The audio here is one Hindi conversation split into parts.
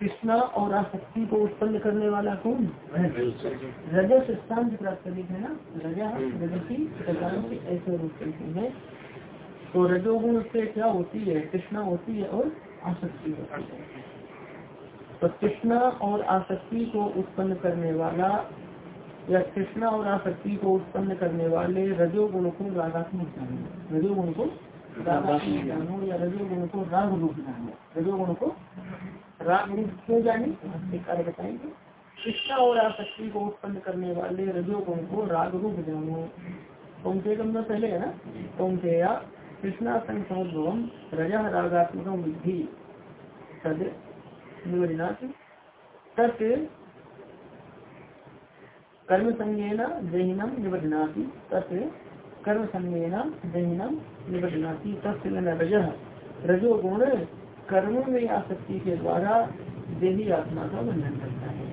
कृष्णा और आसक्ति को उत्पन्न करने वाला कौन? रजस स्थान प्राप्त है। ना? रजा रजसी ऐसे रूप है। तो रजोगुण से क्या होती है? कृष्णा होती है और आसक्ति होती है। तो कृष्णा और आसक्ति को उत्पन्न करने वाला या कृष्णा और आसक्ति को उत्पन्न करने वाले रजोगुण को रागात्मक जानो रजोगुण को रागात्मक जानो या रजोगुण को राग रूप जानो रजोगुण को राग क्यों जाने कार्य बताएँगे। कृष्णा और आसक्ति को उत्पन्न करने वाले रजोगुण को राग रूप जानो कौनसे गंगा पहले है ना? कौनसे या कृष्णा संसोद्भवम रजा रागात्मक विधि तद निवरनाथ तत् कर्म संज्ञेन जहिनम निबधनाती तत् कर्म संज्ञेन जहिनम निबधनाती तत्न रज। रजो गुण कर्म में आसक्ति के द्वारा देही आत्मा का बंधन करता है।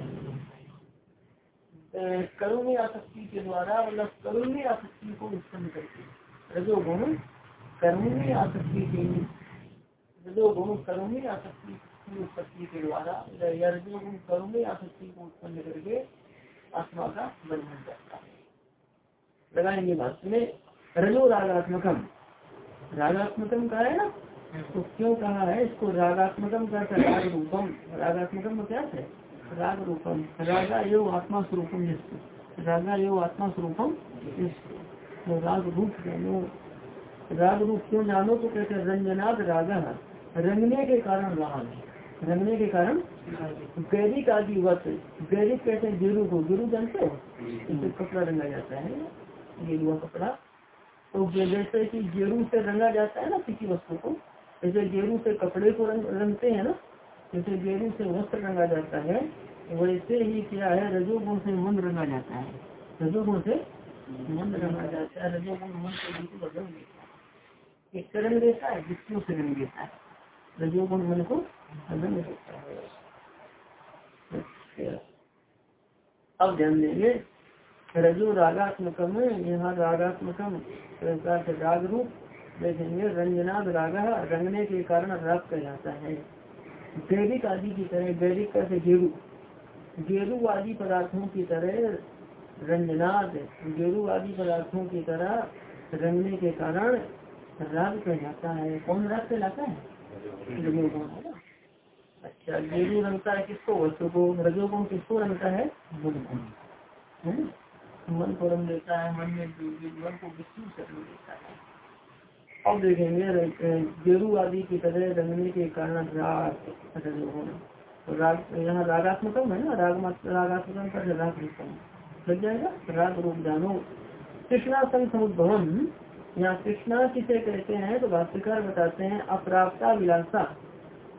कर्म में आसक्ति के द्वारा मतलब कर्म में आसक्ति को उत्पन्न करके। रजो गुण कर्म में आसक्ति के रजो गुण कर्म में आसक्ति की उत्पत्ति के द्वारा, या रजो गुण कर्म में आसक्ति को उत्पन्न करके आत्मा का बंधन करता है। लगाएँगे बात में, रजो रागात्मकम। रागात्मकम का है ना? तो क्यों कहा है? इसको रागात्मकम का राग रूपम रागात्मकम क्या है? राग रूपम रागा योग आत्मा स्वरूपम जिसको रागा योग आत्मा स्वरूपम तो राग रूप जानो। राग रूप क्यों जानो? तो कहते रंजनाद रागा। रंगने के कारण राग। रंगने के कारण गैरिक आदि वत गैरिक कहते हैं गेरू को। गेरू जानते हो? कपड़ा रंगा जाता है गेरुआ कपड़ा। तो जैसे कि गेरू से रंगा जाता है ना किसी वस्तु को जैसे गेरू से कपड़े को रंग, रंगते हैं ना, जैसे गेरू से वस्त्र रंगा जाता है वैसे ही क्या है, रजोगुण से मन रंगा जाता है। रजोगुण से मन रंगा जाता है, रजोगुण मन को बिल्कुल रंग देता है। एक रंग देता है, जिसको से रंग देता है। रजोगुण मन को रंग देता है। अब ध्यान देंगे रजो रागात्मकम यहाँ रागात्मकम राग रूप देखेंगे, रंजनाद रागा रंगने के कारण राग कहलाता है। गैरिक आदि की तरह गैरिक कैसे गेरु। गेरु आदि पदार्थों की तरह रंजनाद, गेरु आदि पदार्थों की तरह रंगने के कारण राग कहलाता है। कौन राग कहलाता है? अच्छा गेरू रंगता है किसको? वस्तु को रजोगुण किसको रंगता है? मन को मन को रंग देता है, मन में मन को विस्तृत करने देता है। अब देखेंगे गेरू आदि की तरह रंगने के कारण राग तो राग, यहाँ रागात्मकम है ना? राग रागात्मकम का राग रूपम लग जाएगा? राग रूप जानो। कृष्णा संघ समुद्भवन यहाँ कृष्णा किसे कहते हैं? तो भाष्यकार बताते हैं, अप्राप्ता विलासा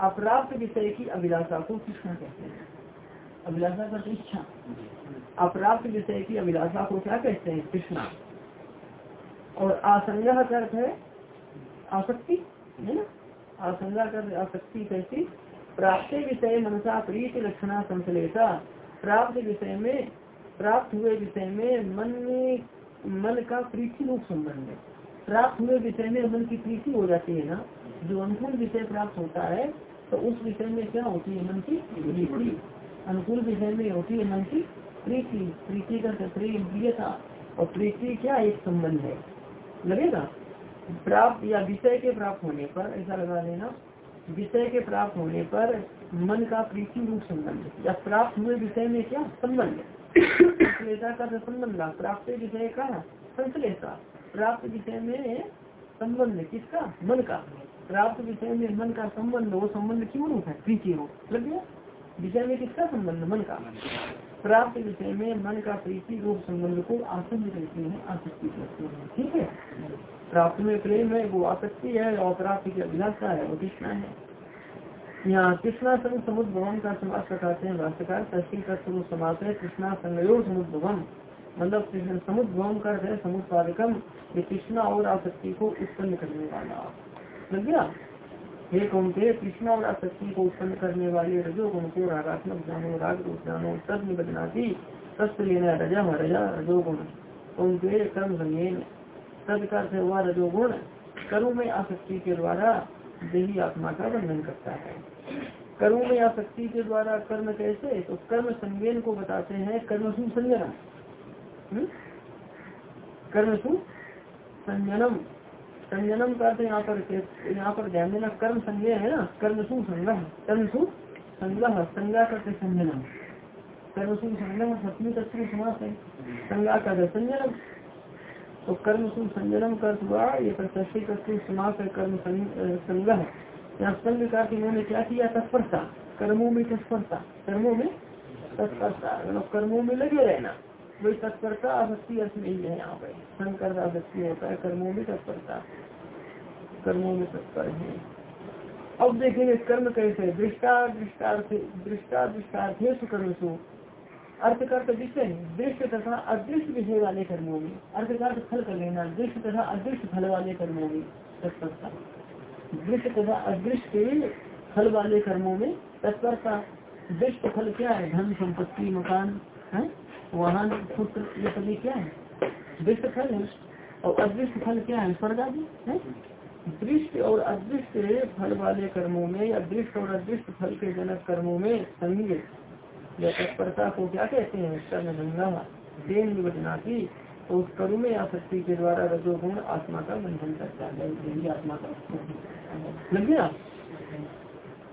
अप्राप्त विषय की अभिलाषा को कृष्ण कहते हैं। अभिलाषा का इच्छा। अप्राप्त विषय की अभिलाषा को क्या कहते हैं? कृष्णा। और आसंगा अर्थ है आसक्ति, है ना? आसंगा कर आसक्ति कैसी? प्राप्त विषय मनसा प्रीति लक्षणा संश्लेषा प्राप्त विषय में, प्राप्त हुए विषय में मन में, मन का प्रीति रूप संबंध है। प्राप्त हुए विषय में मन की प्रीति हो जाती है ना? जो अनुकूल विषय प्राप्त होता है तो उस विषय में क्या होती है मन की प्रीति? अनुकूल विषय में होती है मन की प्रीति। प्रीति का प्रेम प्रियता और प्रीति क्या एक संबंध है? लगेगा? प्राप्त या विषय के प्राप्त होने पर, ऐसा लगा लेना, विषय के प्राप्त होने पर मन का प्रीति रूप संबंध या प्राप्त हुए विषय में क्या? संबंध संश्लेषा का संबंध प्राप्त विषय का संश्लेषा। प्राप्त विषय में संबंध किसका? मन का। प्राप्त विषय में मन का संबंध, वो संबंध क्यों रूप है? प्रीति रूप। लग गया? विषय में किसका संबंध? मन का। प्राप्त विषय में मन का प्रीति रूप संबंध को आसक्ति कहते हैं, आसक्ति कहते हैं। ठीक है? प्राप्त में प्रेम है, वो आसक्ति है और प्राप्त की अभिलाषा है, वो कृष्णा है। यहाँ कृष्णा संघ संग भवन का समाज बताते हैं, भाष्यकार। तस्वीर का स्वरूप समाज है, कृष्णा संगयोग समुद्भवम मतलब समुद्भवम कर है समुत्पादकम ये कृष्णा और आसक्ति को उत्पन्न करने वाला। लग गया? हे कौन थे कृष्णा और आसक्ति को उत्पन्न करने वाले रजो गुण को रागात्मक जानो राग रूप जानो तद निबदनाती तस्त लेना रजा रजा, रजोगुण। कौन थे कर्म संगेन तद का हुआ रजोगुण। कर्म में आसक्ति के द्वारा देही आत्मा का बंधन करता है। कर्म में आसक्ति के द्वारा कर्म कैसे? तो कर्म संज्ञान को बताते हैं, कर्म सु संजनम हम्म? कर्म सु संजनम करते यहाँ पर यहाँ पर ध्यान देना, कर्म संज्ञा है ना? कर्म सु संग्रह कर्म सु संग्रह संज्ञा करते संजनम कर्म सु संगम सप्तमी तत्व समास है। संज्ञा का संजनम तो कर्म सु संजनम कर हुआ, ये प्रत्यक्षी तत्व समास है, कर्म संग्रह यहाँ संघ का इन्होंने क्या किया? तत्परता। कर्मों में तत्परता। कर्मों में तत्परता। मतलब कर्मों में लगे रहना। वही तत्परता आसक्ति अर्थ नहीं है यहाँ पे। संकर आसक्ति होता है कर्मों में तत्परता। कर्मों में तत्पर है। अब देखेंगे कर्म कैसे दृष्टा, दृष्टार्थ दृष्टा, दृष्टार्थ कर्म सु। अर्थ का विषय दृश्य तथा अदृश्य विषय वाले कर्मों में। अर्थ का फल कर लेना। दृश्य तथा अदृश्य फल वाले कर्मों में तत्परता। दृश्य तथा अदृश्य के फल वाले कर्मों में तत्परता। दृष्ट फल क्या है? धन, संपत्ति, मकान, है? वाहन पुत्र ये सभी क्या है? दृश्य फल है। और अदृश्य फल क्या है? स्वर्ग आदि, है? दृश्य और अदृश्य फल वाले कर्मों में या दृश्य और अदृश्य फल के जनक कर्मों में संग या तत्परता को क्या कहते हैं? कर्म गंगा देन निवचना की तो उस कर्म आसक्ति के द्वारा रजोगुण आत्मा का बंधन करता है। आत्मा का लग गया?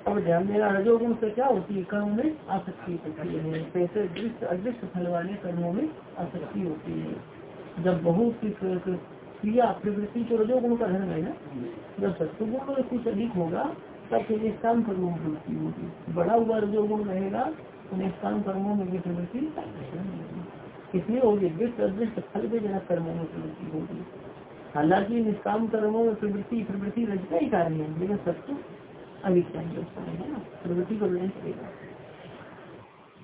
अब ध्यान देना रजोगुण से क्या होती है? कर्म में आसक्ति होती है। कैसे दृश्य अदृश्य फल वाले कर्मों में आसक्ति होती है। जब बहुत क्रिया, प्रवृत्ति तो रजोगुण का धर्म है ना, जब सत्वगुण कुछ अधिक होगा, तब फिर निष्काम कर्मों में प्रवृत्ति होगी। बड़ा हुआ रजोगुण रहेगा तो निष्काम कर्मों में भी प्रवृत्ति इसलिए होगी, दृष्ट, अदृष्ट फल के जनक कर्मों में प्रवृत्ति होगी। हालाँकि निष्काम कर्मों में प्रवृत्ति प्रवृत्ति रजता ही कारण है, लेकिन सत्य है ना? प्रवृत्ति को लेना पड़ेगा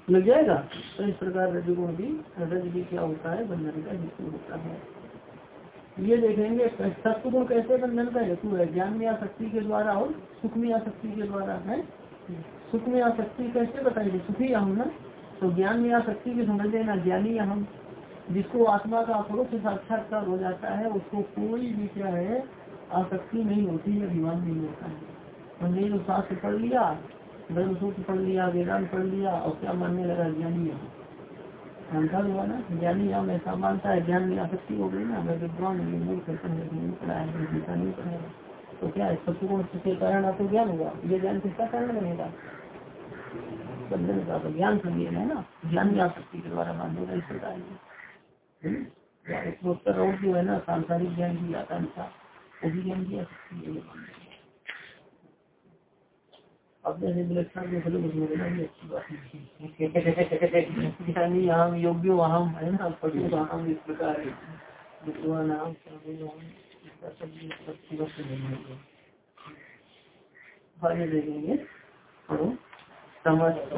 लग जाएगा? तो इस प्रकार रजगुण भी रज भी क्या होता है? बंधन का हेतु होता है। ये देखेंगे सत्य गुण कैसे बंधन का हेतु है? ज्ञान में आसक्ति के द्वारा और सुख में आसक्ति के द्वारा है? सुख में आसक्ति कैसे बताएँगे सुखी हम ना तो ज्ञान में आसक्ति की समझ लेना ज्ञानी हम। जिसको आत्मा का अपरोक्ष साक्षात्कार हो जाता है उसको कोई भी क्या है आसक्ति नहीं होती है अभिमान नहीं होता है। जो शास्त्र पढ़ लिया धर्म सूत्र पढ़ लिया, वेदांत पढ़ लिया, और क्या मानने लगा ज्ञानी हम मानता हुआ ना? ज्ञानी हम ऐसा मानता है, ज्ञान में आसक्ति हो गई ना, मैं विद्वान नहीं पढ़ा है। नहीं तो क्या है सत्गुण के कारण आपको ज्ञान हुआ? ये ज्ञान किसका कारण बनेगा? बंधन का तो ज्ञान संज्ञान है ना? ज्ञान भी आसक्ति के द्वारा बांधेगा इस प्रकार उत्तर और जो है ना, सांसारिक ज्ञान की आकांक्षा, वो भी ज्ञान की आसक्ति है। अब जैसे विलक्षण के फलों को भी अच्छी बात ज्ञानी हम योग्य वहाँ है ना पशु हम इस प्रकार विद्वान आगे देखेंगे। समस्त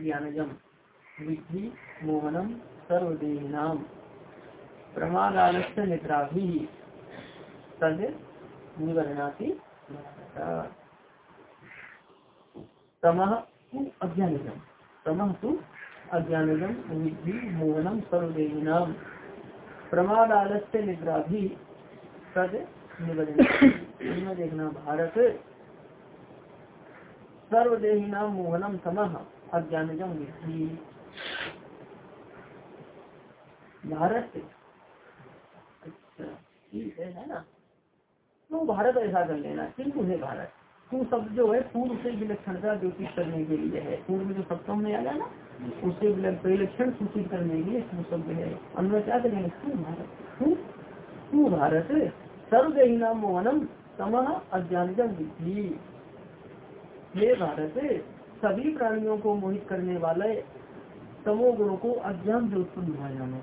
ज्ञानजम विधि मोहनम सर्वदेहिनाम। प्रमादालस्य निद्रा भी तद निवर्णाति। तमह अज्ञानिजम तमह तु अज्ञानिजम विधि मोहनम सर्वदेविनाम प्रमाद आलस्य निद्रा भी सद निबंधन देखना भारत। सर्वदेही नाम मोहनम तमह अज्ञानिजम विधि भारत अच्छा ठीक है ना? तो भारत ऐसा कर लेना किंतु है भारत? तू शब्द जो है पूर्व से विलक्षणता ज्योतिष करने के लिए है। पूर्व में जो सप्तम में आ गया ना उससे विलक्षण सूचित करने के लिए तू शब्द है। अन्य क्या करेंगे? तू भारत, तू तू भारत। सर्वही नाम मोहनम तमह अज्ञानिजम विधि हे भारत, सभी प्राणियों को मोहित करने वाले तमो गुण को अज्ञान से उत्पन्न जानो।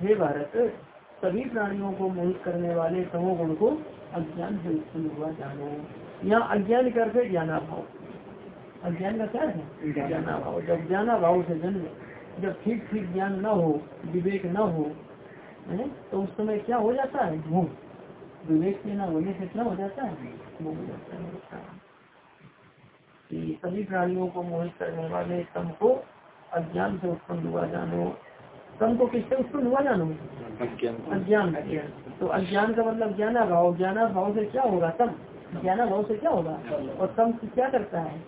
हे भारत, सभी प्राणियों को मोहित करने वाले तमो गुण को अज्ञान से उत्पन्न हुआ जानो। यहाँ अज्ञान करके ज्ञाना भाव अज्ञान का क्या है? ज्ञाना भाव जब ज्ञाना भाव से जन्म, जब ठीक ठीक ज्ञान न हो, विवेक न हो, है तो उस समय क्या हो जाता है? मोह विवेक के न होने से क्या हो जाता है? मोह हो जाता है। सभी प्राणियों को मोहित करने वाले तम को अज्ञान से उत्पन्न हुआ जानो। तम को किससे उत्पन्न हुआ जानो? अज्ञान। तो अज्ञान का मतलब ज्ञाना भाव ज्ञाना भाव से क्या होगा? तम ज्ञाना भाव से क्या होगा? और तम क्या करता है?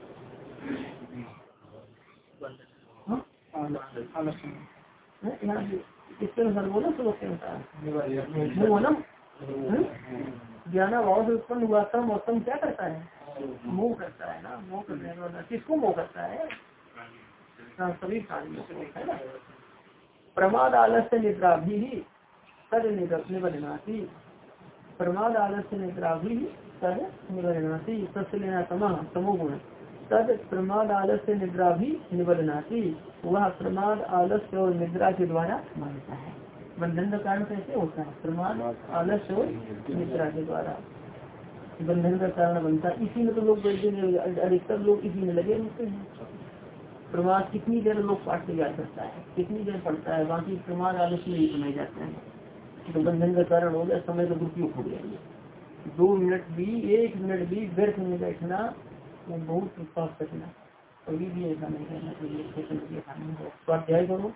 इसके अनुसार बोलो? श्लोक के अनुसार। मोहनम ज्ञाना भाव से उत्पन्न हुआ तम और तम क्या करता है? मोह करता है ना? मोह करने वाला किसको मोह करता है? सभी प्राणियों को है ना? प्रमाद आलस्य निद्रा भी तद निबदनाती प्रमाद आलस्य निद्रा भी तद निबदनाती सबसे लेना समा तमोगुण तद प्रमाद आलस्य निद्रा भी निबदनाती वह प्रमाद आलस्य और निद्रा के द्वारा मानता है। बंधन का कारण कैसे होता है? प्रमाद आलस्य और निद्रा के द्वारा। बंधन का कारण बनता इसी में तो लोग अधिकतर लोग इसी में लगे रहते हैं। प्रमाद कितनी देर लोग पाठ तैयार करता है? कितनी देर पढ़ता है? बाकी प्रमाद आलस्य नहीं सुनाए जाते हैं। तो बंधन का कारण हो गया, समय का दुरुपयोग हो गया। दो मिनट भी, एक मिनट भी व्यर्थ में बैठना, वो बहुत विश्वास करना कभी भी ऐसा नहीं करना चाहिए। हो। स्वाध्याय करो,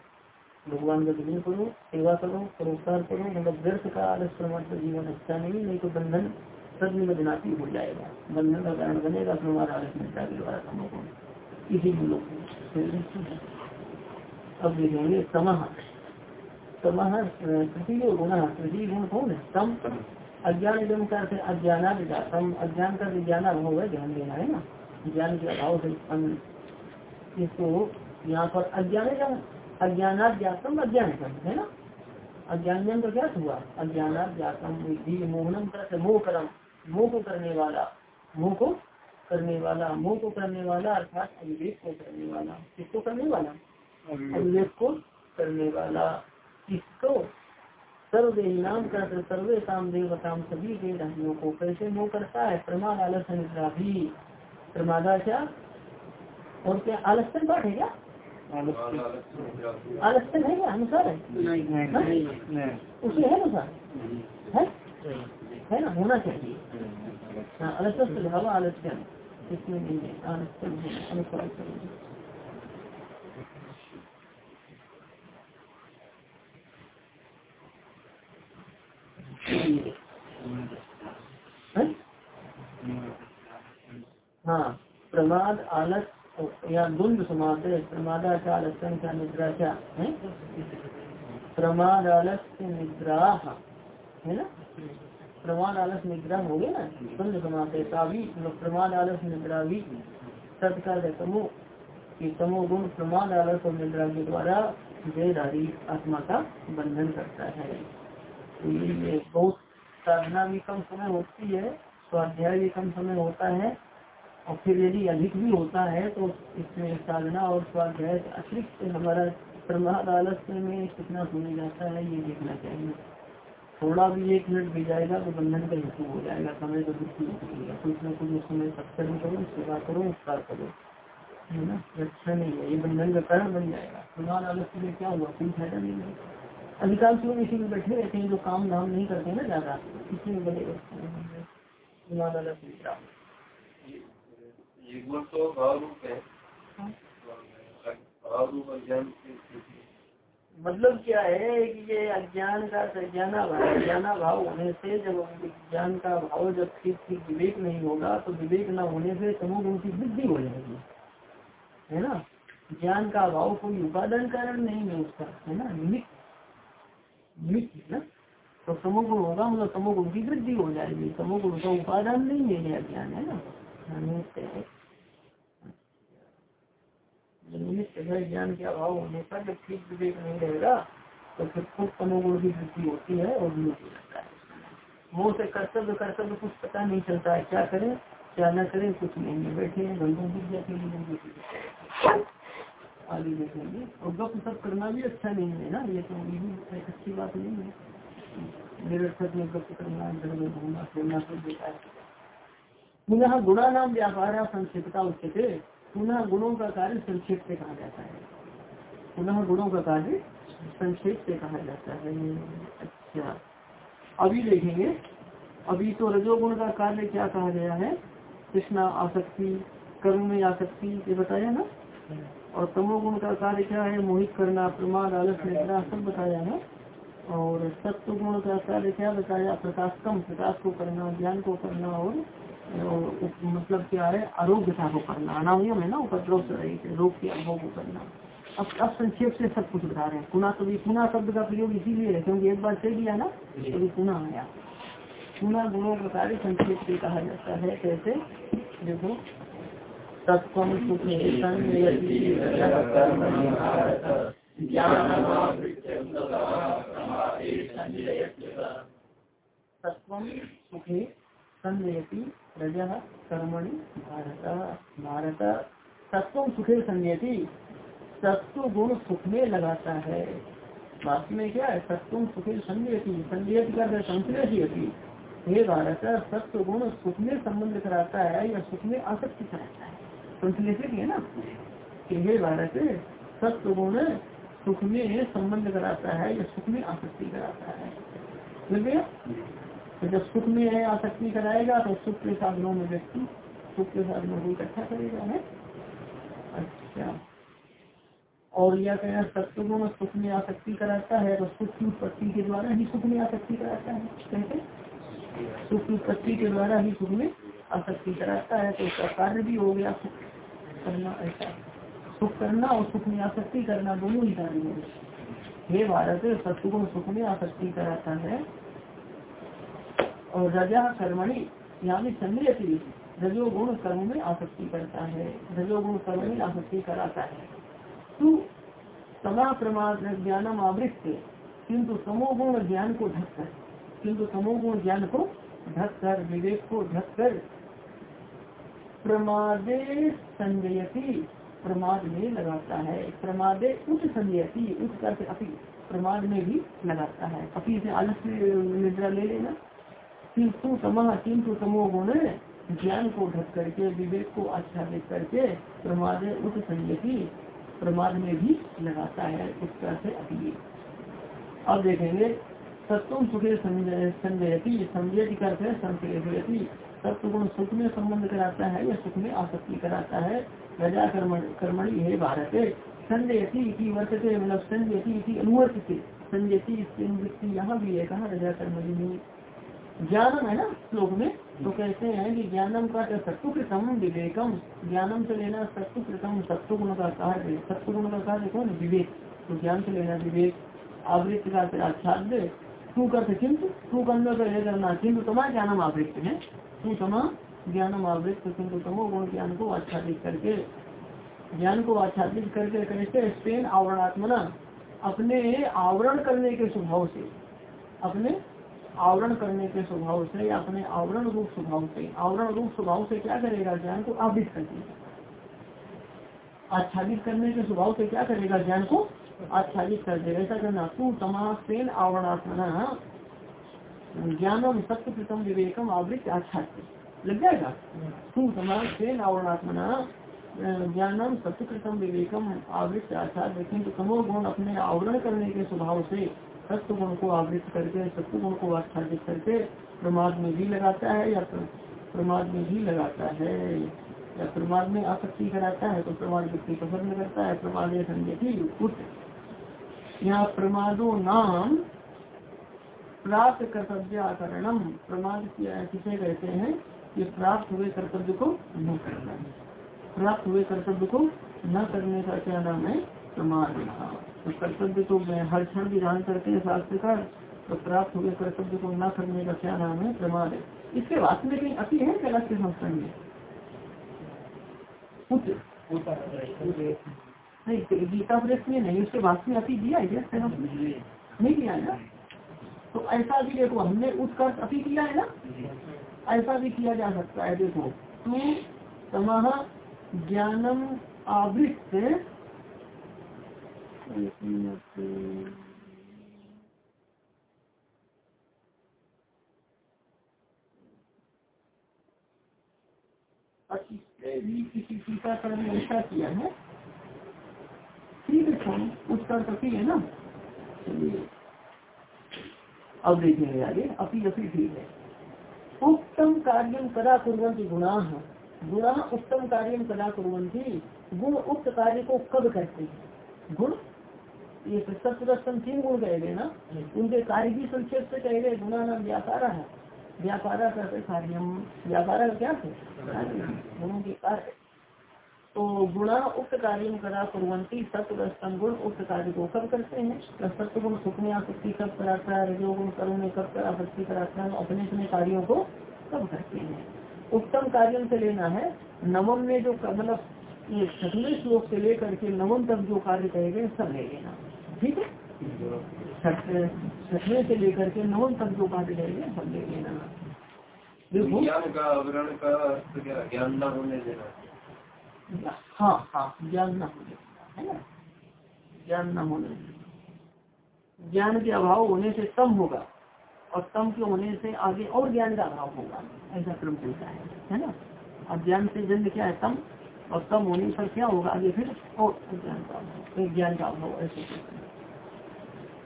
भगवान का भजन करो, सेवा करो, परोपकार करो मतलब व्यर्थ का आलस प्रमाण का जीवन अच्छा नहीं नहीं तो बंधन सदन बदनाती हो जाएगा। बंधन का कारण बनेगा प्रमाण आलस में के द्वारा समूह को इसी लोग अब गुण, तृतीय गुण कौन है? अज्ञान का अर्थ अज्ञाना अज्ञान का ज्ञान अभाव है ध्यान देना है ना? ज्ञान के अभाव से इसको यहाँ पर अज्ञान अज्ञानात ज्ञातम अज्ञान है ना? अज्ञान जन का क्या हुआ? अज्ञानात ज्ञातम बुद्धि मोहनम कर मोह करम। मोह को करने वाला, मोह को करने वाला मोह को करने वाला अर्थात अविवेक को करने वाला। किसको करने वाला? अविवेक। को करने वाला। किसको? सर्वदेह नाम कर सर्वे काम देवताम सभी देवदानियों को कैसे मोह करता है? प्रमाद आलस्य निद्रा भी। प्रमादा क्या और क्या आलस्य पाठ है क्या? आलस्य। है क्या अनुसार है। उसे है अनुसार है? है ना होना चाहिए। हाँ आलस्य भाव आलस्य। इसमें है प्रमाद, आलस, या द्वंद प्रमादाचार लक्षण का निद्रा क्या है? प्रमाद आलस्य निद्रा, है ना? प्रमाद आलस निद्रा हो गया ना द्वंद तावी आलस निद्रा भी सत्कार कि गुण प्रमाद आलस और निद्रा के द्वारा देहधारी आत्मा का बंधन करता है। तो ये बहुत साधना भी कम समय होती है, स्वाध्याय भी कम समय होता है, और फिर यदि अधिक भी होता है तो इसमें साधना और स्वाध्याय अतिरिक्त हमारा प्रमाण आलस्य में कितना सुने जाता है, ये देखना चाहिए। थोड़ा भी एक मिनट भी जाएगा तो बंधन का हेतु हो जाएगा। समय तो दुखी होगा कुछ न कुछ उसमें सत्कर्म करो सेवा करो उपकार करो। है ना? अच्छा नहीं है। ये बंधन का कारण बन जाएगा। प्रमाद आलस्य में क्या हुआ? कोई फ़ायदा नहीं है। अधिकांश लोग इसी में बैठे रहते हैं जो काम धाम नहीं करते ना ज़्यादा। इसी में बने रहते हैं। प्रमाद आलस्य तो भाव रूप है। भाव रूप अज्ञान मतलब क्या है कि ये अज्ञान का ज्ञाना भाव ज्ञाना भाव होने से जब ज्ञान का भाव जब ठीक ठीक विवेक नहीं होगा तो विवेक न होने से समूह उनकी वृद्धि हो जाएगी। है ना? ज्ञान का भाव कोई उपादान कारण नहीं है उसका, है ना? निमित्त। निमित्त ना? तो समूह होगा मतलब समूह गुण की वृद्धि हो जाएगी। समूह का उपादान नहीं है, यह ज्ञान, है ना? निमित्त है। है ज्ञान के अभाव होने पर जब ठीक विवेक नहीं रहेगा तो फिर खुद तमोगुण की वृद्धि होती है और विवेक हो जाता है मुँह से कर्तव्य कर्तव्य कुछ पता नहीं चलता है क्या करें क्या न करें कुछ नहीं है बैठे हैं घंटों बीत जाती है आगे देखेंगे और गप सब करना भी अच्छा नहीं है ना ये तो ये भी अच्छी बात नहीं है निरर्थक में गप करना इधर उधर घूमना फिरना सब है पुनः गुणा नाम व्यापार संक्षिप्तता उच्चते पुनः गुणों का कार्य संक्षेप से कहा जाता है। पुनः गुणों का कार्य संक्षेप से कहा जाता है। अच्छा। अभी देखेंगे। अभी तो रजोगुण का कार्य क्या कहा गया है? कृष्णा आसक्ति कर्म में आसक्ति ये बताया ना? और तमोगुण का कार्य क्या है? मोहित करना प्रमाद आलस निद्रा सब बताया है। और सत्व गुण का कार्य क्या बताया? प्रकाश कम प्रकाश को करना ज्ञान को करना और, मतलब क्या है आरोग्यता को करना अनावयम है ना उपद्रव से रहित रोग के अनुभव को करना। अब अब संक्षेप से सब कुछ बता रहे हैं। पुनः तो पुनः शब्द का प्रयोग इसीलिए है क्योंकि एक बार कह दिया ना तो पुनः आया। पुनः गुणों का कार्य संक्षेप से कहा जाता है कैसे देखो तत्व तत्व सुखे संयति रज कर्मणि, भारत भारत। तत्व सुखे संयति तत्व गुण सुख में लगाता है। वास्तव में क्या है? सत्व सुखे संयति संयति का संश्लेषी हे भारत, सत्व गुण सुख में संबंध कराता है या सुख में आसक्ति कराता है? संश्लेषित है ना? कि हे भारत, सत्व गुण सुख में संबंध कराता है या सुख में आसक्ति कराता है। तो जब सुख में है, आसक्ति कराएगा तो सुख के साधनों में व्यक्ति सुख के साधनों को इकट्ठा करेगा, है? अच्छा। और यह कहना सत्व गुण सुख में आसक्ति कराता है तो सुख की उत्पत्ति के द्वारा ही सुख में आसक्ति कराता है, कहते सुख की उत्पत्ति के द्वारा ही सुख में आसक्ति कराता है तो उसका कार्य भी हो गया सुख। करना ऐसा। सुख करना और सुख में आसक्ति करना दोनों ही कार्य हो। हे भारत सत्गुण सुख में आसक्ति कराता है और रजा कर्मणि भी संग्रह रजोगुण कर्म में आसक्ति करता है, रजोगुण कर्म में आसक्ति कराता है। तू समा प्रमाद ज्ञानम आवृत्त, किंतु तमोगुण ज्ञान को ढककर किंतु तमोगुण ज्ञान को ढक कर, विवेक को ढक कर, प्रमादे संजयती प्रमाद में लगाता है। प्रमादे उच्च संजयती उच्च अपी प्रमाद में भी लगाता है। अपी से आलस्य निद्रा ले लेना। किंतु तमह किंतु तमो गुण ज्ञान को ढक करके, विवेक को आच्छादित करके प्रमाद उच्च संजयती प्रमाद में भी लगाता है उस तरह से अपी अब देखेंगे सत्व सुखे संजयती संजय करते हैं संजयती सत्व सुख में संबंध कराता है या सुख में आसक्ति कराता है? रजा कर्मणि है भारत। संजयती की वर्तते मतलब संजयती की अनुवर्तित। संजयती इसकी अनुवृत्ति यहाँ भी है, कहा रजा कर्मणि ज्ञानम है ना श्लोक में? तो कहते हैं कि ज्ञानम का सत्वकृतम विवेकम, ज्ञानम से लेना सत्वकृतम सत्व गुण का कार्य सत्व गुण का कार्य कौन? विवेक। तो ज्ञान से लेना विवेक। आवृत्ति का आच्छाद्य। तू करते किंतु तू करने का यह करना किंतु तुम्हारा ज्ञानम आवृत्त है तू तमा ज्ञानम आवृत्त किंतु तमो गुण ज्ञान को आच्छादित करके। ज्ञान को आच्छादित करके कैसे स्पेन आवरणात्मना। अपने आवरण करने के स्वभाव से। अपने आवरण करने के स्वभाव से या अपने आवरण रूप स्वभाव से, आवरण रूप स्वभाव से क्या करेगा ज्ञान को आवृत कर देगा। आच्छादित करने के स्वभाव से क्या करेगा ज्ञान को? आच्छादित कर देगा। ऐसा करना तू तमासेन आवरणात्मना, ज्ञानम सत्य प्रथम विवेकम आवृत आच्छादित लग जाएगा? तू तमासेन आवरणात्मना, ज्ञानम सत्यकृतम विवेकम आवृत आचार्य किंतु तमो गुण अपने आवरण करने के स्वभाव से सत्य गुण को आवृत करके सत्य गुण को आच्छादित करके प्रमाद में भी लगाता है या प्रमाद में भी लगाता है? या प्रमाद में आसक्ति कराता है तो प्रमाद व्यक्ति पसंद करता है, प्रमाद संजय यहाँ प्रमादो नाम प्राप्त कर्तव्य आकरणम। प्रमाद किसे कहते हैं? कि प्राप्त हुए कर्तव्य को न करना। प्राप्त हुए कर्तव्य को न करने का क्या नाम है? प्रमाद कर्तव्य तो हर क्षण विधान करते हैं शास्त्रकार तो प्राप्त हुए कर्तव्य को न करने का क्या नाम है? प्रमाद है। इसके वास्तव में कहीं अति है क्या के संस्करण में। नहीं गीता प्रेस में नहीं, उसके वास्तव में अति दिया है क्या नहीं दिया ना? तो ऐसा भी देखो, हमने उसका अति किया है ना? ऐसा भी किया जा सकता है, देखो। तू समाह ज्ञानम आवृत किया है ठीक है तो ना अब देखेंगे आगे अपी ठीक है। उत्तम कार्य कदा कुरंती गुणा? गुणा उत्तम कार्य कदा कुरंती गुण उक्त कार्य को कब करते हैं? गुण ये सत्य तीन गुण कहे गए ना? उनके कार्य भी संक्षेप से कहे गए, गुणा नाम व्यापारा है। व्यापारा करते कार्य व्यापारा का क्या थे गुणों के कार्य। तो गुणा उक्त कार्य कदा कुरंती सत्य गुण उक्त कार्य को कब करते हैं? सत्य गुण सुख में आसक्ति कब कराता है, रजो गुण कर्म में कब आसक्ति कराता है, अपने अपने कार्यों को कब करते हैं? उत्तम कार्य से लेना है। नवम में जो मतलब ये छठवें श्लोक से लेकर के नवम तक जो कार्य कहे गए सब ले लेना। ठीक है? छठवें से लेकर के नवम तक जो कहे गए सब ले लेना। देखो। ज्ञान का आवरण का ज्ञान न होने देना। हाँ हाँ ज्ञान न होने है ना? ज्ञान न होने ज्ञान के अभाव होने से कम होगा और कम के होने से आगे और ज्ञान का अभाव होगा। ऐसा क्रम चलता है है ना? अब ज्ञान से जन्म क्या है? कम और कम होने पर क्या होगा आगे फिर? और ज्ञान का अभाव ज्ञान का अभाव ऐसे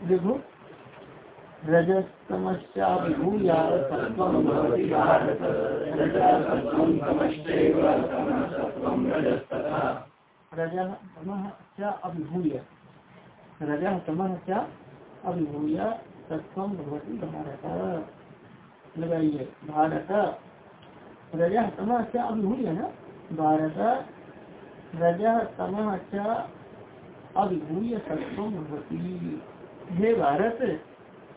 देखो। रजस्तमश्चाभिभूया सत्त्वं भवति भारत रजस्तमः रजः तमः अभिभूय भवति भारत लगाइए भारत रजः अभिभूय ना भारत अभिभूय भवति। हे भारत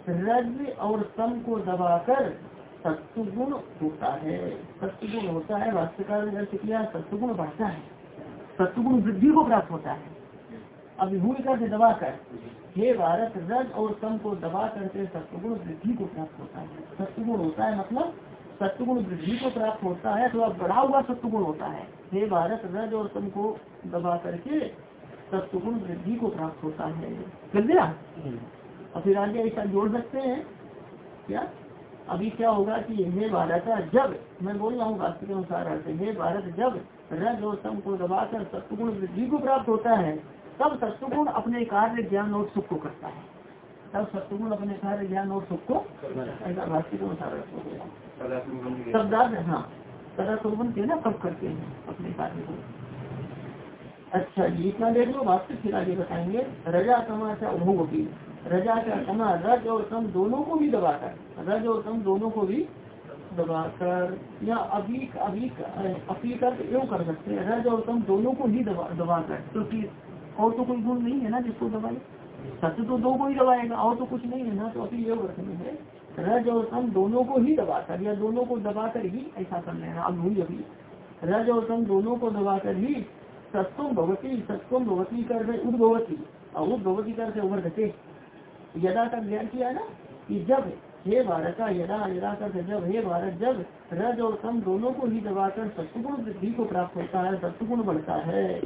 रज और तम को दबाकर सत्गुण होता है। सत्गुण होता है वास्तविकार अर्थ किया सत्गुण बढ़ता है। सत्गुण वृद्धि को प्राप्त होता है। अभिभूमिका से दबाकर, हे भारत रज और तम को दबा करके सत्गुण वृद्धि को प्राप्त होता है। सत्गुण होता है मतलब सत्गुण वृद्धि को प्राप्त होता है अब बढ़ा हुआ सत्गुण होता है। हे भारत रज और तम को दबा करके सत्गुण वृद्धि को प्राप्त होता है। कर दिया और फिर आगे ऐसा जोड़ सकते हैं? क्या? अभी क्या होगा कि हे भारत जब मैं बोल रहा हूँ वास्तव के अनुसार अर्थ हे भारत जब रज और तम को दबाकर सत्गुण वृद्धि को प्राप्त होता है तब सत्गुण अपने कार्य ज्ञान और सुख को करता है। तब सत्गुण अपने कार्य ज्ञान और सुख को ऐसा के अनुसार अर्थ हो गया। शब्दार्थ हाँ। सदा शोभन के ना कब करते हैं अपने कार्य को? अच्छा जी, इतना देख लो वास्तविक फिर आगे बताएँगे। रजा तमाशा उभोग रजा का तमा रज और तम दोनों को भी दबाकर, रज और तम दोनों को भी दबाकर, या अभी अभी अपी कर योग कर सकते हैं। रज और तम दोनों को ही दबा, दबाकर, क्योंकि और तो कोई गुण नहीं है ना जिसको दबाए। सत्य तो दो को ही दबाएगा, और तो कुछ नहीं है ना तो अभी योग रखने है। रज और तम दोनों को ही दबाकर, या दोनों को दबाकर ही ऐसा कर लेना अब हुई अभी। रज और तम दोनों को दबाकर ही सत्वम भगवती सत्वम भगवती कर रहे उद्भवती। और उद्भवती कर से उभर यदा का ज्ञान किया ना, कि जब हे भारत का यदा यदा कर जब हे भारत, जब रज और तम दोनों को ही दबाकर सत्गुण वृद्धि को प्राप्त होता है सत्गुण बढ़ता है।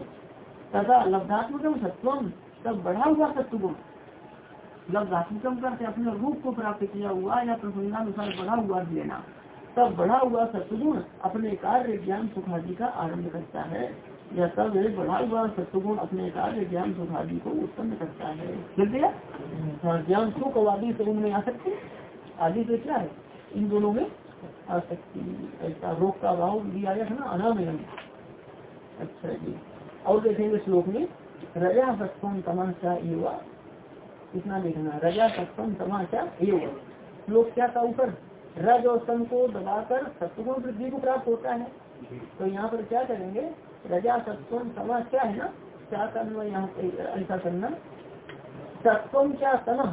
तथा लब्धात्मकम सत्वम तब बढ़ा हुआ सत्गुण लब्धात्मकम करके अपने रूप को प्राप्त किया हुआ या प्रसंगानुसार बढ़ा हुआ लेना तब बढ़ा हुआ सत्गुण अपने कार्य, ज्ञान, सुखादि का आरंभ करता है। या तब बढ़ा हुआ सत्गुण अपने कार्य ज्ञान सुखादि को उत्पन्न करता है। मिल गया? हाँ ज्ञान सुख और आदि से उनमें आ सकती आदि से क्या है? इन दोनों में आ सकती ऐसा रोग का भाव भी आया था ना अनामयन। अच्छा जी। और देखेंगे श्लोक में रजा सत्वम तमाशा एवं। इतना देखना रजा सत्वम तमाशा एवं। श्लोक क्या था ऊपर? रज और सन को दबाकर सत्वगुण वृद्धि को प्राप्त होता है। तो यहाँ पर क्या करेंगे? रजा सत्वम समा क्या है ना क्या करना यहाँ ऐसा करना सत्वम क्या समा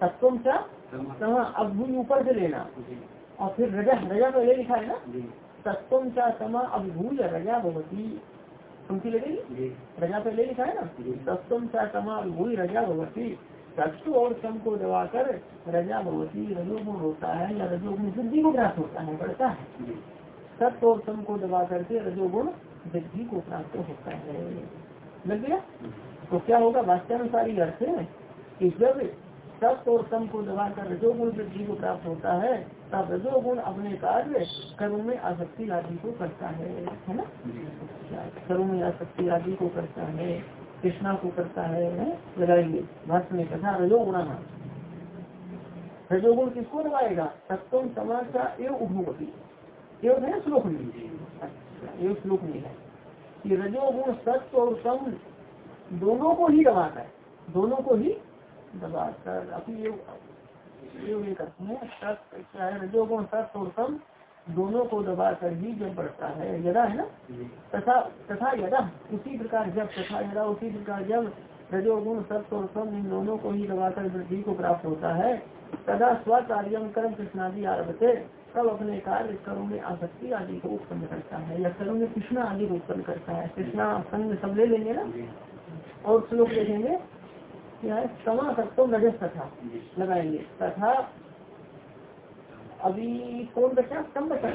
सत्वम क्या समा। अब ऊपर से लेना और फिर रजा रजा पहले लिखा है ना? सत्वम क्या समा अब भूल रजा भगवती उनकी लगेगी रजा पहले लिखा है ना? सत्वम क्या समा अब भूल रजा भगवती सत्व और सम को दबाकर रजा भगवती रजोगुण होता है या रजोगुण वृद्धि को प्राप्त होता है बढ़ता है। सत्व और सम को दबा करके रजोगुण वृद्धि को प्राप्त होता है। लग गया? तो क्या होगा? वास्तवानुसारी अर्थ है कि जब सत्य और तम को दबाकर रजोगुण वृद्धि को प्राप्त होता है तब रजोगुण अपने कार्य कर्म में आसक्ति आदि को करता है है ना? कर्म में आसक्ति आदि को करता है कृष्णा को करता है? लगाएँगे भाष्य में कथा रजोगुणा रजोगुण किसको दबाएगा समाज का एवं उभवती। एवं है श्लोक में। अच्छा एवं श्लोक में है कि रजोगुण सत्व और सम दोनों को ही दबाता है, दोनों को ही दबाकर अपनी ये करते हैं, सत्य रजोगुण, सत्य और तम दोनों को दबाकर ही जब बढ़ता है, यदा है ना? तथा तथा यदा, उसी प्रकार जब, तथा यदा, उसी प्रकार जब रजोगुण, सत्य और सम इन दोनों को ही दबाकर वृद्धि को प्राप्त होता है, तदा स्व कार्यम कर्म कृष्णादि आरभते। तब अपने कार्य कर्म में आसक्ति आदि को उत्पन्न करता है, या कर्म में कृष्णा आदि को उत्पन्न करता है, कृष्णा संग सब ले लेंगे ना? और श्लोक देखेंगे, क्या है? सत्व रजस तथा लगाएँगे। तथा अभी कौन बचा? कम बचा।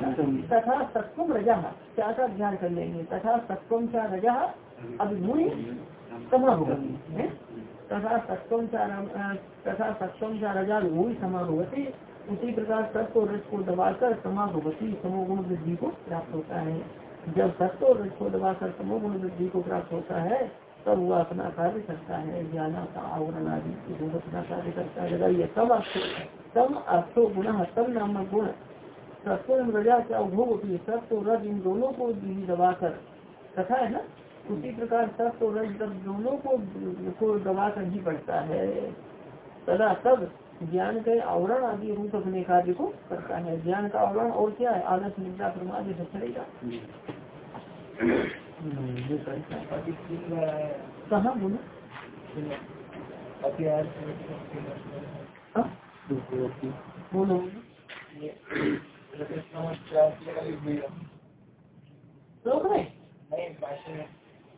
तथा सत्वम रजा, क्या का ध्यान कर लेंगे? तथा सत्वम क्या रजा अभी भूमि समा होगी तथा सत्वम तथा सत्वम क्या रजा भूमि समा होती उसी प्रकार सत्य और रज को दबाकर समा होती समोगुण वृद्धि को प्राप्त होता है। जब सत्य और रज को दबाकर समोगुण वृद्धि को प्राप्त होता है, तब वह अपना कार्य करता है। ज्ञान का आवरण आदि अपना कार्य करता है। लगाइए तब अर्थो तम अर्थो गुण तब नामक गुण। सत्व रजा क्या उपभोग होती है। सत्व रज इन दोनों को दबाकर तथा है ना? उसी प्रकार सत्य और रज जब दोनों को को दबाकर ही बढ़ता है, तदा तब ज्ञान के आवरण आदि रूप अपने कार्य को करता है। ज्ञान का आवरण और क्या है? आलस, निद्रा, प्रमाद, ये सब चलेगा। कहाँ बोलो? बोलो। रोक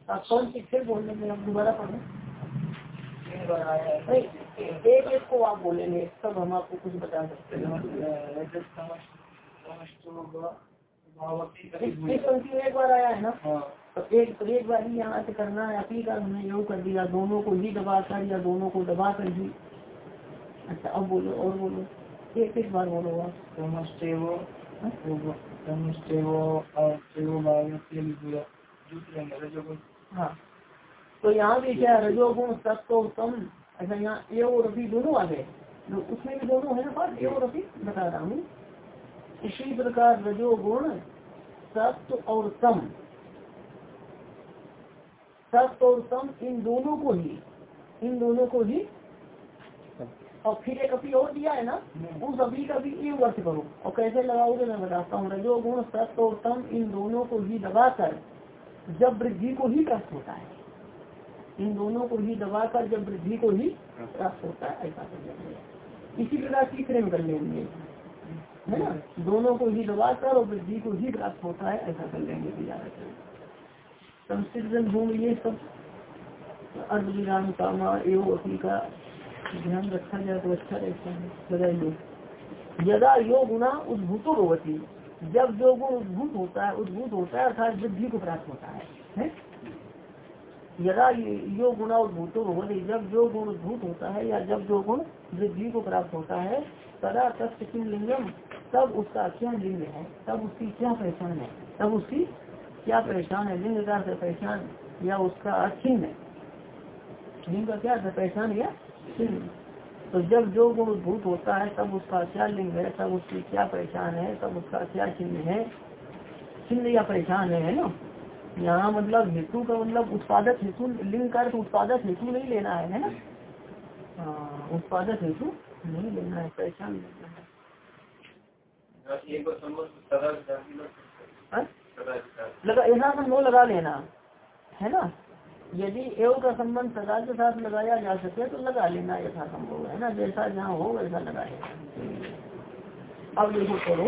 आप कौन सी फिर बोल रहे आप दोबारा पढ़े? एक एक को आप बोलेंगे तब हम आपको कुछ बता सकते हैं। एक बार आया है ना? तो एक तो एक बार ही यहाँ से करना है अपनी का हमने योग कर दिया दोनों को ही दबा कर या दोनों को दबा कर ही। अच्छा अब बोलो और बोलो। एक एक बार बोलो आप। हाँ? तो यहाँ भी क्या रजोगुण सत्व उत्तम अच्छा यहाँ ए और अभी दोनों आ गए। उसमें भी दोनों है ना ये और अभी बता रहा हूँ। इसी प्रकार रजोगुण सत्व और तम सत्व और तम इन दोनों को ही, इन दोनों को ही। और फिर एक अभी और दिया है ना, उस अभी का भी ये वर्ष करो। और कैसे लगाओगे मैं बताता हूँ। रजोगुण सत्व और तम इन दोनों को ही लगाकर जब वृद्धि को ही कष्ट होता है। इन दोनों को ही दबा कर जब वृद्धि को ही प्राप्त होता है ऐसा कर लेंगे इसी प्रकार तीसरे में कर लेंगे। है ना? दोनों को ही दबा कर और वृद्धि को ही प्राप्त होता है ऐसा कर लेंगे संस्कृत भूमि ये सब अर्ध विराम कामा एवं अपनी का ध्यान रखा जाए तो अच्छा रहता है बताइए यदा यो गुना उद्भूतो होती जब जो गुण उद्भूत होता है उद्भूत होता है अर्थात वृद्धि को प्राप्त होता है, है? यदा यो गुणा उद्भूत होती जब जो गुण उद्भूत होता है या जब जो गुण वृद्धि को प्राप्त होता है, तदा तत्व किम लिंगम, तब उसका क्या लिंग है, तब उसकी क्या पहचान है? तब उसकी क्या पहचान है? लिंग का पहचान, या उसका चिन्ह लिंग का क्या पहचान या चिन्ह तो जब जो गुण उद्भूत होता है, तब उसका क्या लिंग है? तब उसकी क्या पहचान है? तब उसका क्या चिन्ह है? चिन्ह या पहचान है ना? यहाँ मतलब हेतु का मतलब उत्पादक हेतु लिंग का उत्पादक हेतु नहीं लेना है है ना? हाँ उत्पादक हेतु नहीं लेना है पहचान लेना है। लगा यहाँ संभव लगा लेना है ना? यदि एव का संबंध सदा के साथ लगाया जा सके तो लगा लेना यथा संभव है ना? जैसा जहाँ हो वैसा लगा लेना अब देखो करो।